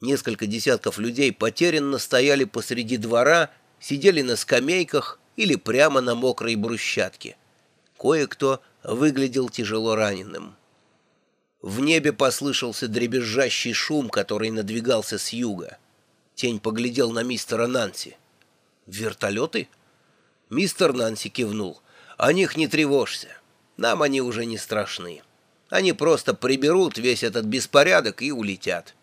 Несколько десятков людей потерянно стояли посреди двора, сидели на скамейках или прямо на мокрой брусчатке. Кое-кто выглядел тяжело раненым. В небе послышался дребезжащий шум, который надвигался с юга. Тень поглядел на мистера Нанси. «Вертолеты?» Мистер Нанси кивнул. «О них не тревожься. Нам они уже не страшны. Они просто приберут весь этот беспорядок и улетят».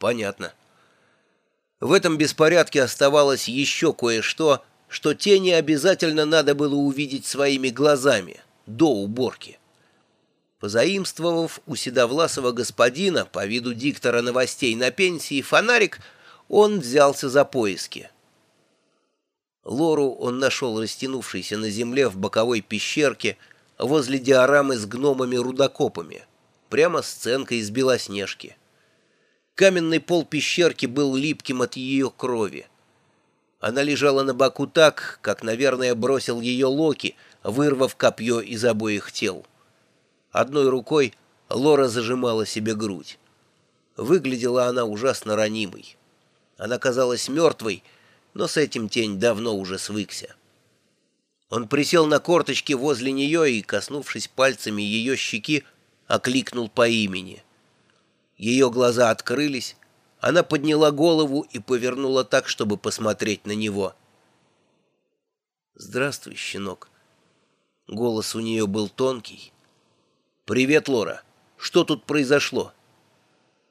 Понятно. В этом беспорядке оставалось еще кое-что, что тени обязательно надо было увидеть своими глазами, до уборки. Позаимствовав у седовласого господина по виду диктора новостей на пенсии фонарик, он взялся за поиски. Лору он нашел растянувшейся на земле в боковой пещерке возле диорамы с гномами-рудокопами, прямо сценка из Белоснежки. Каменный пол пещерки был липким от ее крови. Она лежала на боку так, как, наверное, бросил ее Локи, вырвав копье из обоих тел. Одной рукой Лора зажимала себе грудь. Выглядела она ужасно ранимой. Она казалась мертвой, но с этим тень давно уже свыкся. Он присел на корточки возле нее и, коснувшись пальцами ее щеки, окликнул по имени — ее глаза открылись, она подняла голову и повернула так, чтобы посмотреть на него. «Здравствуй, щенок». Голос у нее был тонкий. «Привет, Лора. Что тут произошло?»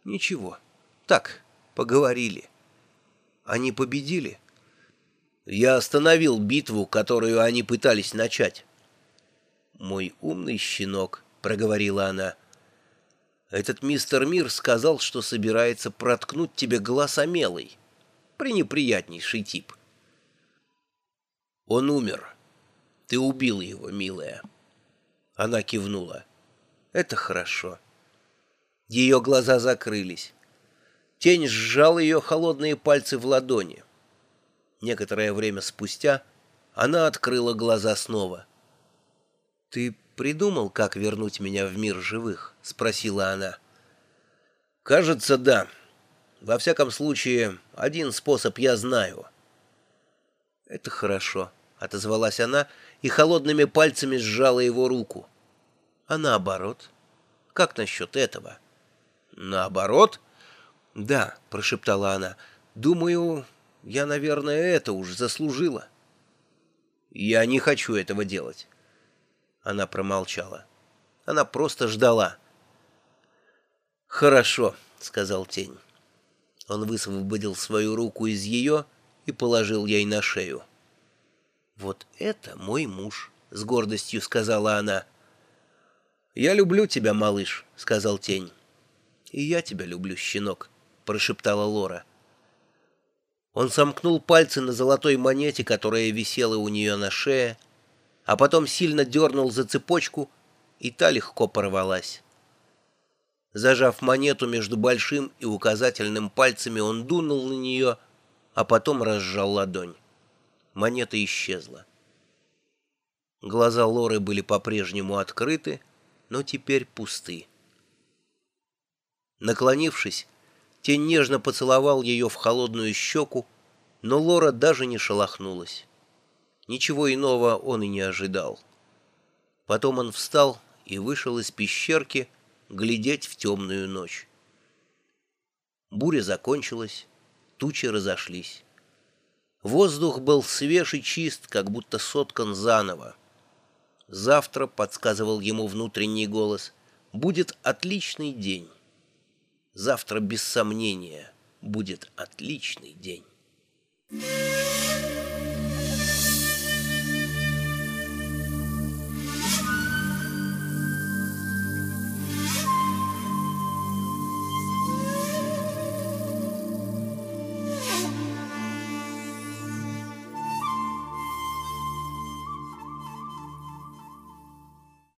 «Ничего. Так, поговорили. Они победили?» «Я остановил битву, которую они пытались начать». «Мой умный щенок», — проговорила она, — этот мистер Мир сказал, что собирается проткнуть тебе глаз омелой. Пренеприятнейший тип. Он умер. Ты убил его, милая. Она кивнула. Это хорошо. Ее глаза закрылись. Тень сжал ее холодные пальцы в ладони. Некоторое время спустя она открыла глаза снова. «Ты придумал, как вернуть меня в мир живых?» — спросила она. «Кажется, да. Во всяком случае, один способ я знаю». «Это хорошо», — отозвалась она и холодными пальцами сжала его руку. «А наоборот? Как насчет этого?» «Наоборот?» «Да», — прошептала она. «Думаю, я, наверное, это уж заслужила». «Я не хочу этого делать». Она промолчала. Она просто ждала. «Хорошо», — сказал тень. Он высвободил свою руку из ее и положил ей на шею. «Вот это мой муж», — с гордостью сказала она. «Я люблю тебя, малыш», — сказал тень. «И я тебя люблю, щенок», — прошептала Лора. Он сомкнул пальцы на золотой монете, которая висела у нее на шее, а потом сильно дернул за цепочку, и та легко порвалась. Зажав монету между большим и указательным пальцами, он дунул на нее, а потом разжал ладонь. Монета исчезла. Глаза Лоры были по-прежнему открыты, но теперь пусты. Наклонившись, тень нежно поцеловал ее в холодную щеку, но Лора даже не шелохнулась. Ничего иного он и не ожидал. Потом он встал и вышел из пещерки глядеть в темную ночь. Буря закончилась, тучи разошлись. Воздух был свеж и чист, как будто соткан заново. Завтра, подсказывал ему внутренний голос, будет отличный день. Завтра, без сомнения, будет отличный день.